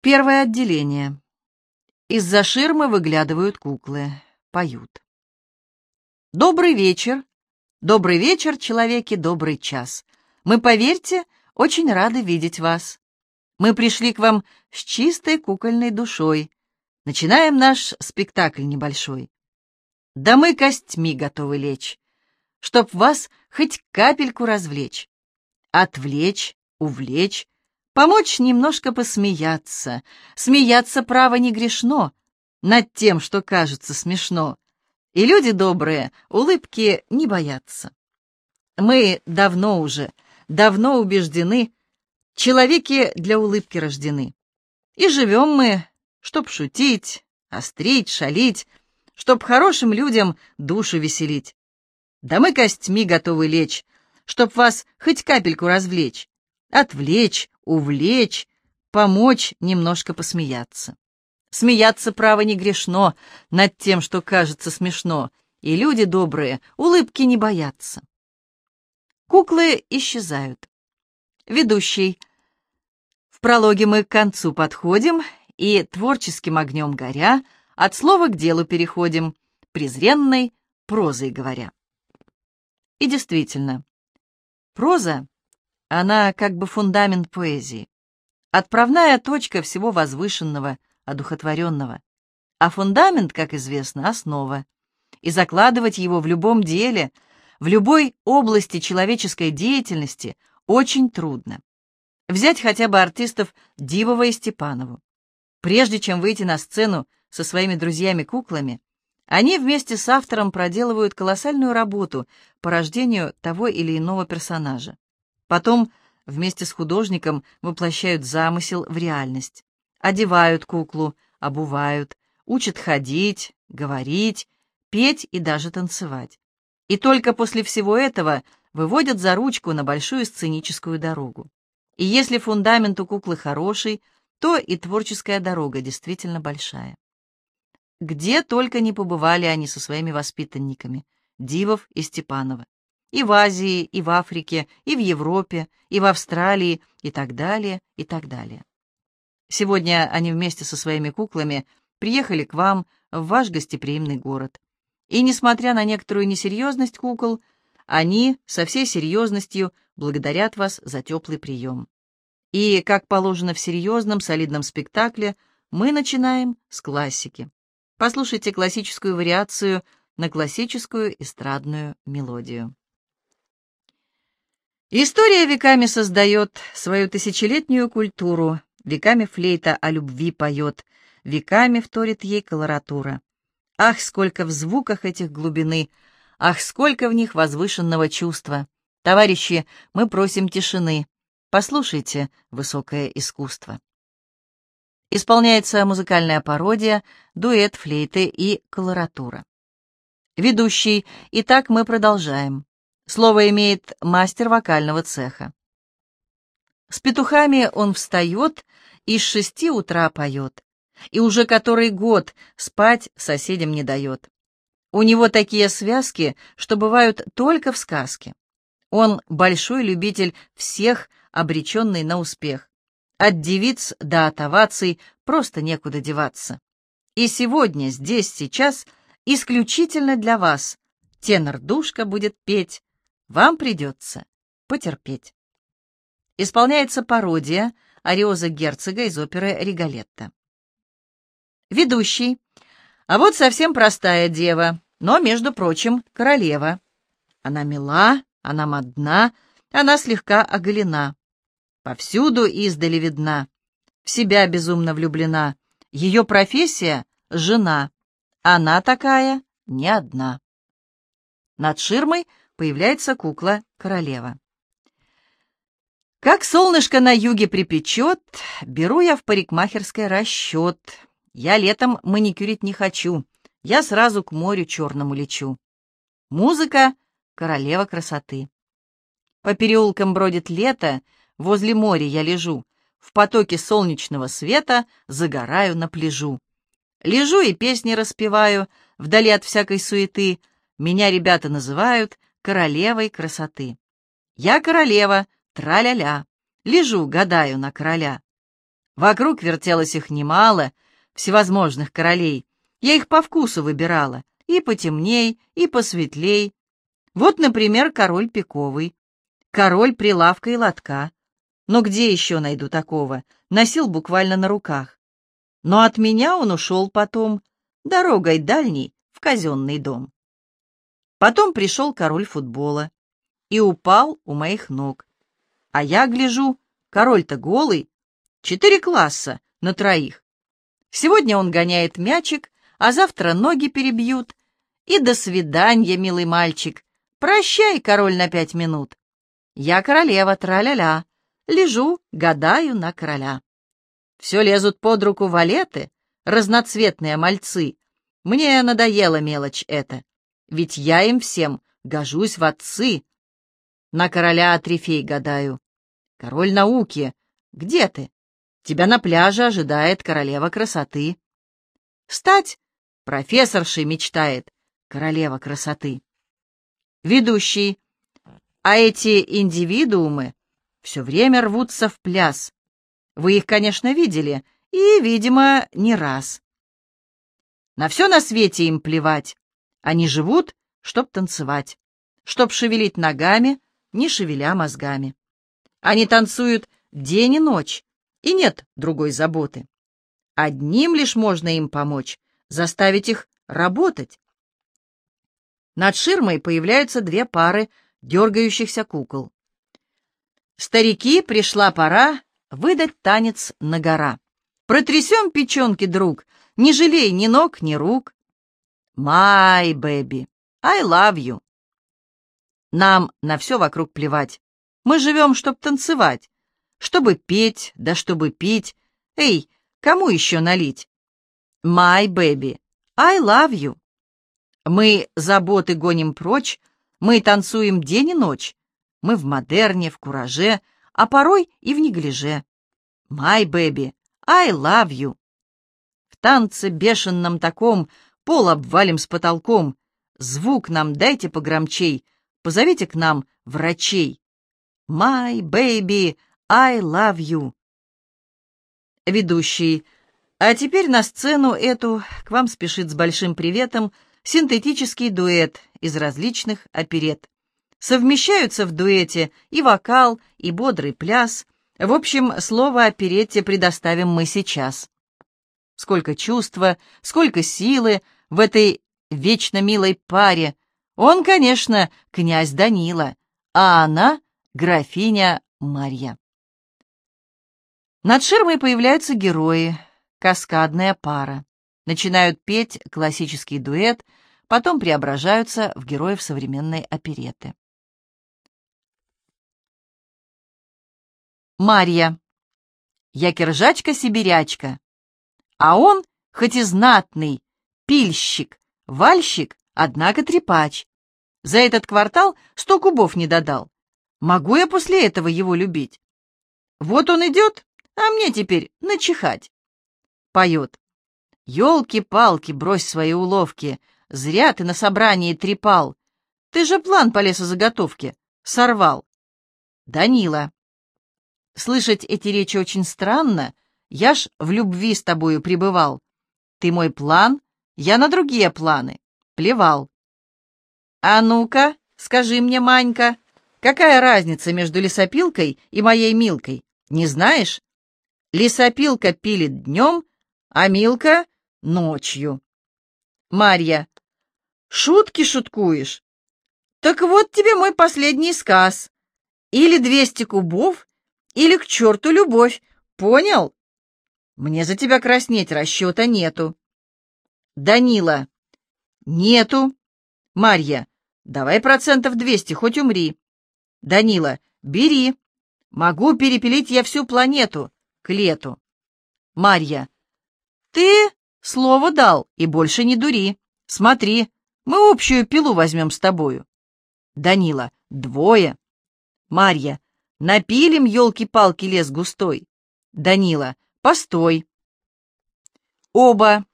Первое отделение. Из-за ширмы выглядывают куклы, поют. Добрый вечер. Добрый вечер, человеки, добрый час. Мы, поверьте, очень рады видеть вас. Мы пришли к вам с чистой кукольной душой. Начинаем наш спектакль небольшой. Да мы костьми готовы лечь, чтоб вас хоть капельку развлечь, отвлечь, увлечь, помочь немножко посмеяться. Смеяться, право, не грешно над тем, что кажется смешно. И люди добрые улыбки не боятся. Мы давно уже, давно убеждены, человеки для улыбки рождены. И живем мы, чтоб шутить, острить, шалить, чтоб хорошим людям душу веселить. Да мы костьми готовы лечь, чтоб вас хоть капельку развлечь, отвлечь, увлечь, помочь немножко посмеяться. Смеяться, право, не грешно над тем, что кажется смешно, и люди добрые улыбки не боятся. Куклы исчезают. Ведущий. В прологе мы к концу подходим, и творческим огнем горя от слова к делу переходим, презренной прозой говоря. И действительно, проза, она как бы фундамент поэзии, отправная точка всего возвышенного, одухотворенного. А фундамент, как известно, основа. И закладывать его в любом деле, в любой области человеческой деятельности очень трудно. Взять хотя бы артистов Дивова и Степанову. Прежде чем выйти на сцену со своими друзьями-куклами, они вместе с автором проделывают колоссальную работу по рождению того или иного персонажа. Потом вместе с художником воплощают замысел в реальность. Одевают куклу, обувают, учат ходить, говорить, петь и даже танцевать. И только после всего этого выводят за ручку на большую сценическую дорогу. И если фундамент у куклы хороший, то и творческая дорога действительно большая. Где только не побывали они со своими воспитанниками, Дивов и Степанова. И в Азии, и в Африке, и в Европе, и в Австралии, и так далее, и так далее. Сегодня они вместе со своими куклами приехали к вам в ваш гостеприимный город. И, несмотря на некоторую несерьезность кукол, они со всей серьезностью благодарят вас за теплый прием. И, как положено в серьезном, солидном спектакле, мы начинаем с классики. Послушайте классическую вариацию на классическую эстрадную мелодию. История веками создает свою тысячелетнюю культуру, Веками флейта о любви поет, веками вторит ей колоратура. Ах, сколько в звуках этих глубины, ах, сколько в них возвышенного чувства. Товарищи, мы просим тишины. Послушайте высокое искусство. Исполняется музыкальная пародия, дуэт флейты и колоратура. Ведущий. Итак, мы продолжаем. Слово имеет мастер вокального цеха. С петухами он встает и с шести утра поет, и уже который год спать соседям не дает. У него такие связки, что бывают только в сказке. Он большой любитель всех, обреченный на успех. От девиц до от оваций просто некуда деваться. И сегодня, здесь, сейчас, исключительно для вас, тенор-душка будет петь, вам придется потерпеть исполняется пародия Ариоза Герцога из оперы «Риголетто». Ведущий. А вот совсем простая дева, но, между прочим, королева. Она мила, она модна, она слегка оголена. Повсюду издали видна, в себя безумно влюблена. Ее профессия — жена. Она такая не одна. Над ширмой появляется кукла-королева. Как солнышко на юге припечет, беру я в парикмахерской расчет. Я летом маникюрить не хочу, я сразу к морю черному лечу. Музыка — королева красоты. По переулкам бродит лето, возле моря я лежу, в потоке солнечного света загораю на пляжу. Лежу и песни распеваю, вдали от всякой суеты. Меня ребята называют королевой красоты. Я королева — Тра-ля-ля, лежу, гадаю на короля. Вокруг вертелось их немало, всевозможных королей. Я их по вкусу выбирала, и потемней, и посветлей. Вот, например, король пиковый, король прилавка и лотка. Но где еще найду такого? Носил буквально на руках. Но от меня он ушел потом, дорогой дальней, в казенный дом. Потом пришел король футбола и упал у моих ног. А я гляжу, король-то голый, четыре класса на троих. Сегодня он гоняет мячик, а завтра ноги перебьют. И до свидания, милый мальчик. Прощай, король, на пять минут. Я королева, траля-ля. Лежу, гадаю на короля. Все лезут под руку валеты, разноцветные мальцы. Мне надоела мелочь эта, ведь я им всем гожусь в отцы. На короля Атрифей гадаю. Король науки, где ты? Тебя на пляже ожидает королева красоты. Стать профессоршей мечтает королева красоты. Ведущий. А эти индивидуумы все время рвутся в пляс. Вы их, конечно, видели, и, видимо, не раз. На все на свете им плевать. Они живут, чтоб танцевать, чтоб шевелить ногами, не шевеля мозгами. Они танцуют день и ночь, и нет другой заботы. Одним лишь можно им помочь, заставить их работать. Над ширмой появляются две пары дергающихся кукол. Старики, пришла пора выдать танец на гора. Протрясем печенки, друг, не жалей ни ног, ни рук. My baby, I love you. Нам на все вокруг плевать. Мы живем, чтоб танцевать, чтобы петь, да чтобы пить. Эй, кому еще налить? My baby, I love you. Мы заботы гоним прочь, мы танцуем день и ночь. Мы в модерне, в кураже, а порой и в неглиже. My baby, I love you. В танце бешеном таком пол обвалим с потолком. Звук нам дайте погромчей, позовите к нам врачей. My baby, I love you. Ведущий. А теперь на сцену эту к вам спешит с большим приветом синтетический дуэт из различных оперет. Совмещаются в дуэте и вокал, и бодрый пляс. В общем, слово оперетте предоставим мы сейчас. Сколько чувства, сколько силы в этой вечно милой паре. Он, конечно, князь Данила, а она — графиня Марья. Над ширмой появляются герои, каскадная пара. Начинают петь классический дуэт, потом преображаются в героев современной опереты. Марья. Я киржачка-сибирячка, а он, хоть и знатный, пильщик, вальщик, однако трепач. За этот квартал сто кубов не додал. Могу я после этого его любить? Вот он идет, а мне теперь начихать. Поет. Ёлки-палки, брось свои уловки, зря ты на собрании трепал. Ты же план по лесозаготовке сорвал. Данила. Слышать эти речи очень странно. Я ж в любви с тобою пребывал. Ты мой план, я на другие планы. Плевал. А ну-ка, скажи мне, Манька, какая разница между лесопилкой и моей Милкой? Не знаешь? Лесопилка пилит днем, а Милка — ночью. Марья. Шутки шуткуешь? Так вот тебе мой последний сказ. Или двести кубов, или к черту любовь. Понял? Мне за тебя краснеть расчета нету. Данила. Нету. Марья. Давай процентов двести, хоть умри. Данила. Бери. Могу перепилить я всю планету к лету. Марья. Ты слово дал и больше не дури. Смотри, мы общую пилу возьмем с тобою. Данила. Двое. Марья. Напилим, елки-палки, лес густой. Данила. Постой. Оба.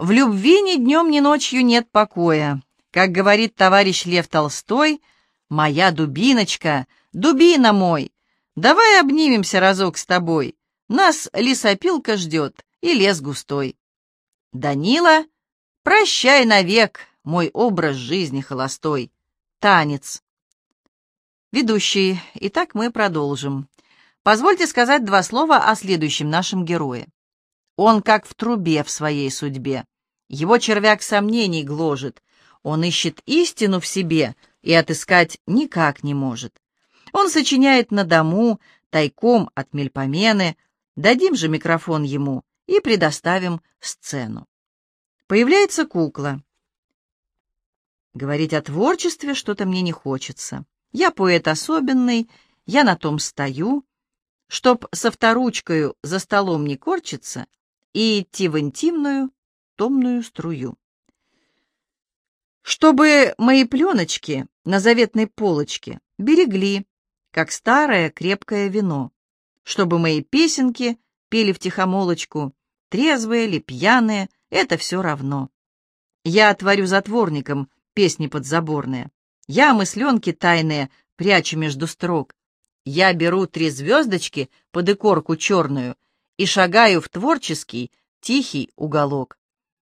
В любви ни днем, ни ночью нет покоя. Как говорит товарищ Лев Толстой, «Моя дубиночка, дубина мой, давай обнимемся разок с тобой. Нас лесопилка ждет и лес густой. Данила, прощай навек, мой образ жизни холостой. Танец. Ведущий. Итак, мы продолжим. Позвольте сказать два слова о следующем нашем герое. Он как в трубе в своей судьбе. Его червяк сомнений гложет. Он ищет истину в себе и отыскать никак не может. Он сочиняет на дому, тайком от мельпомены. Дадим же микрофон ему и предоставим сцену. Появляется кукла. Говорить о творчестве что-то мне не хочется. Я поэт особенный, я на том стою, чтоб со вторучкою за столом не корчиться и идти в интимную томную струю. Чтобы мои пленочки на заветной полочке берегли, как старое крепкое вино, чтобы мои песенки пели в тихомолочку, трезвые ли, пьяные, это все равно. Я отворю затворником песни подзаборные. Я мысленки тайные прячу между строк. Я беру три звездочки под икорку черную и шагаю в творческий, тихий уголок.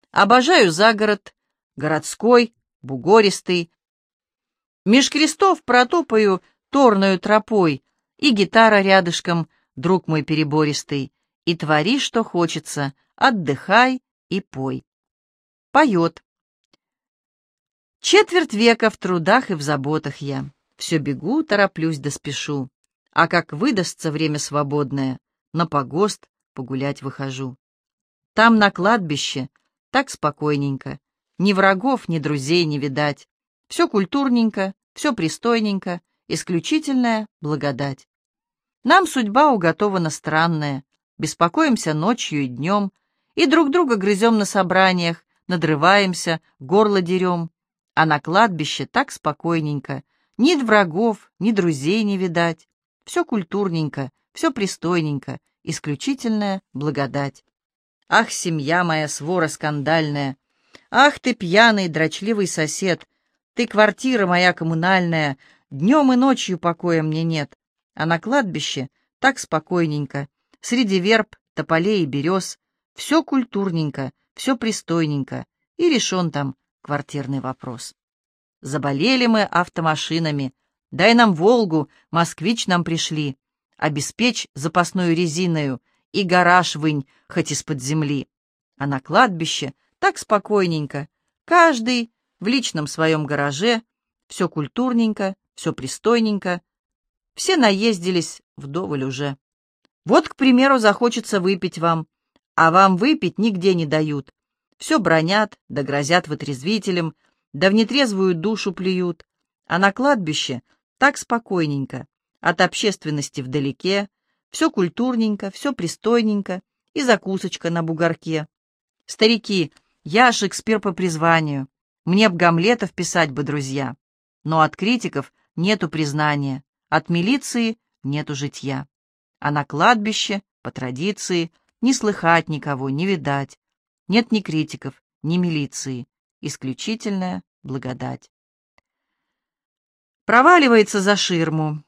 Обожаю загород, городской, бугористый. Меж крестов протопаю торную тропой, и гитара рядышком, друг мой перебористый, и твори, что хочется, отдыхай и пой. Поет. Четверть века в трудах и в заботах я. Все бегу, тороплюсь да. А как выдастся время свободное, на погост погулять выхожу. Там на кладбище так спокойненько, ни врагов, ни друзей не видать. Все культурненько, все пристойненько, исключительная благодать. Нам судьба уготована странная, беспокоимся ночью и днем, и друг друга грызем на собраниях, надрываемся, горло дерем а на кладбище так спокойненько, ни врагов, ни друзей не видать. Все культурненько, все пристойненько, исключительная благодать. Ах, семья моя свора скандальная! Ах, ты пьяный, дрочливый сосед! Ты квартира моя коммунальная, днем и ночью покоя мне нет. А на кладбище так спокойненько, среди верб, тополей и берез, все культурненько, все пристойненько, и решен там квартирный вопрос. Заболели мы автомашинами. Дай нам «Волгу», «Москвич» нам пришли. Обеспечь запасную резиною и гараж вынь, хоть из-под земли. А на кладбище так спокойненько. Каждый в личном своем гараже. Все культурненько, все пристойненько. Все наездились вдоволь уже. Вот, к примеру, захочется выпить вам, а вам выпить нигде не дают. Все бронят, да грозят вытрезвителем, да в нетрезвую душу плюют. А на кладбище так спокойненько, от общественности вдалеке, все культурненько, все пристойненько и закусочка на бугорке. Старики, я Шекспир по призванию, мне б Гамлета вписать бы, друзья. Но от критиков нету признания, от милиции нету житья. А на кладбище, по традиции, не слыхать никого, не видать. Нет ни критиков, ни милиции. Исключительная благодать. Проваливается за ширму.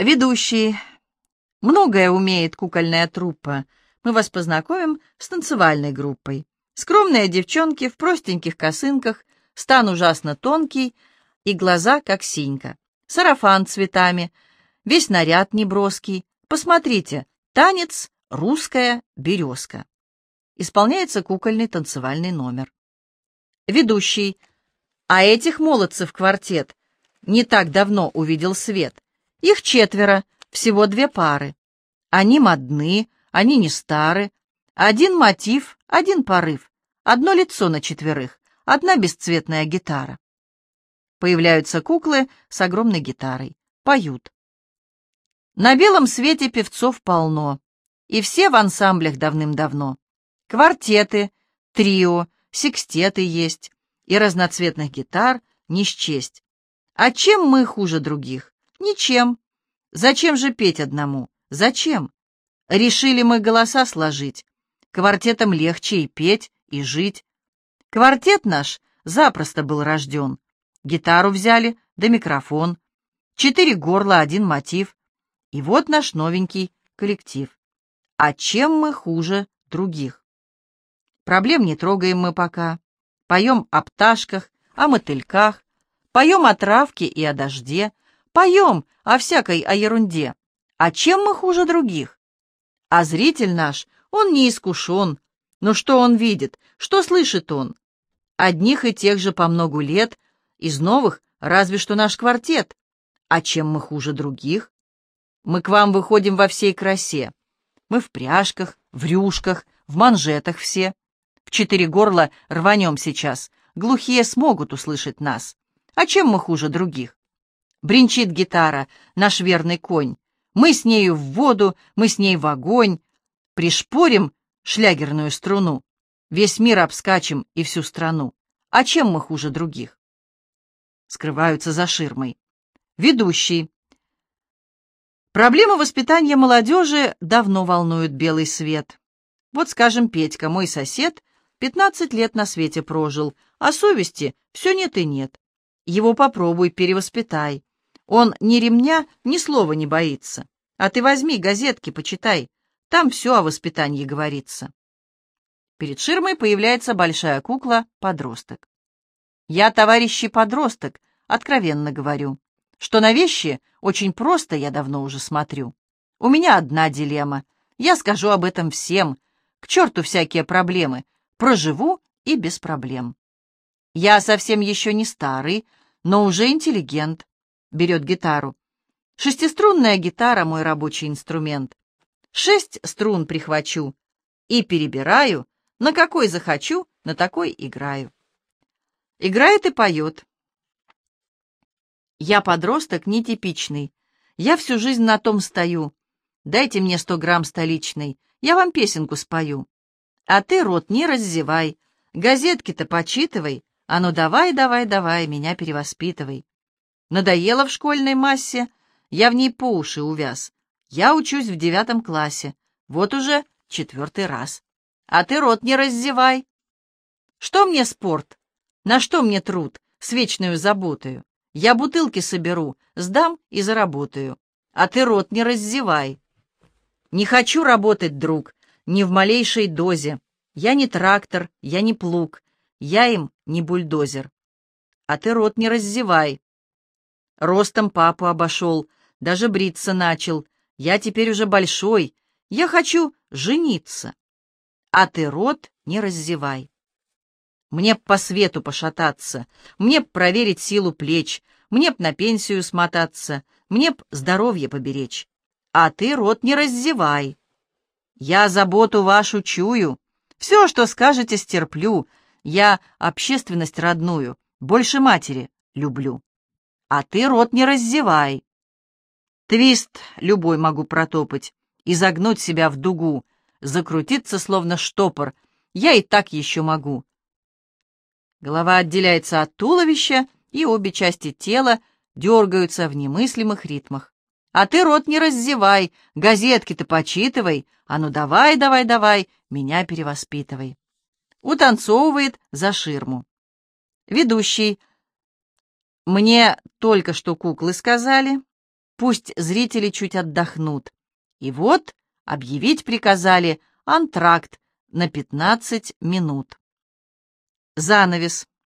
Ведущий. Многое умеет кукольная труппа. Мы вас познакомим с танцевальной группой. Скромные девчонки в простеньких косынках, стан ужасно тонкий и глаза как синька. Сарафан цветами, весь наряд неброский. Посмотрите, танец «Русская березка» исполняется кукольный танцевальный номер. Ведущий. А этих молодцев квартет не так давно увидел свет. Их четверо, всего две пары. Они модны, они не стары. Один мотив, один порыв. Одно лицо на четверых, одна бесцветная гитара. Появляются куклы с огромной гитарой. Поют. На белом свете певцов полно, и все в ансамблях давным-давно. Квартеты, трио, секстеты есть, и разноцветных гитар не счесть. А чем мы хуже других? Ничем. Зачем же петь одному? Зачем? Решили мы голоса сложить. Квартетом легче и петь, и жить. Квартет наш запросто был рожден. Гитару взяли, да микрофон. Четыре горла, один мотив. И вот наш новенький коллектив. А чем мы хуже других? Проблем не трогаем мы пока. Поем о пташках, о мотыльках, поем о травке и о дожде, поем о всякой о ерунде. А чем мы хуже других? А зритель наш, он не искушен. Но что он видит, что слышит он? Одних и тех же по многу лет, из новых разве что наш квартет. А чем мы хуже других? Мы к вам выходим во всей красе. Мы в пряжках, в рюшках, в манжетах все. В четыре горла рванем сейчас. Глухие смогут услышать нас. А чем мы хуже других? Бринчит гитара, наш верный конь. Мы с нею в воду, мы с ней в огонь. Пришпорим шлягерную струну. Весь мир обскачем и всю страну. А чем мы хуже других? Скрываются за ширмой. Ведущий. Проблема воспитания молодежи давно волнует белый свет. Вот, скажем, Петька, мой сосед, 15 лет на свете прожил, а совести все нет и нет. Его попробуй, перевоспитай. Он ни ремня, ни слова не боится. А ты возьми газетки, почитай. Там все о воспитании говорится. Перед ширмой появляется большая кукла-подросток. Я, товарищи подросток, откровенно говорю что на вещи очень просто я давно уже смотрю. У меня одна дилемма. Я скажу об этом всем. К черту всякие проблемы. Проживу и без проблем. Я совсем еще не старый, но уже интеллигент. Берет гитару. Шестиструнная гитара — мой рабочий инструмент. Шесть струн прихвачу и перебираю. На какой захочу, на такой играю. Играет и поет. Я подросток нетипичный. Я всю жизнь на том стою. Дайте мне сто грамм столичной, я вам песенку спою. А ты рот не раздевай, газетки-то почитывай, а ну давай, давай, давай, меня перевоспитывай. Надоело в школьной массе, я в ней по уши увяз. Я учусь в девятом классе, вот уже четвертый раз. А ты рот не раздевай. Что мне спорт? На что мне труд с вечную заботою? Я бутылки соберу, сдам и заработаю. А ты рот не раздевай. Не хочу работать, друг, ни в малейшей дозе. Я не трактор, я не плуг, я им не бульдозер. А ты рот не раздевай. Ростом папу обошел, даже бриться начал. Я теперь уже большой, я хочу жениться. А ты рот не раздевай. Мне б по свету пошататься, мне б проверить силу плеч, мне б на пенсию смотаться, мне б здоровье поберечь. А ты рот не раздевай. Я заботу вашу чую, все, что скажете, стерплю. Я общественность родную, больше матери люблю. А ты рот не раздевай. Твист любой могу протопать, изогнуть себя в дугу, закрутиться, словно штопор. Я и так еще могу. Голова отделяется от туловища, и обе части тела дергаются в немыслимых ритмах. А ты рот не раздевай, газетки-то почитывай, а ну давай, давай, давай, меня перевоспитывай. Утанцовывает за ширму. Ведущий. Мне только что куклы сказали, пусть зрители чуть отдохнут. И вот объявить приказали антракт на 15 минут. Занавес.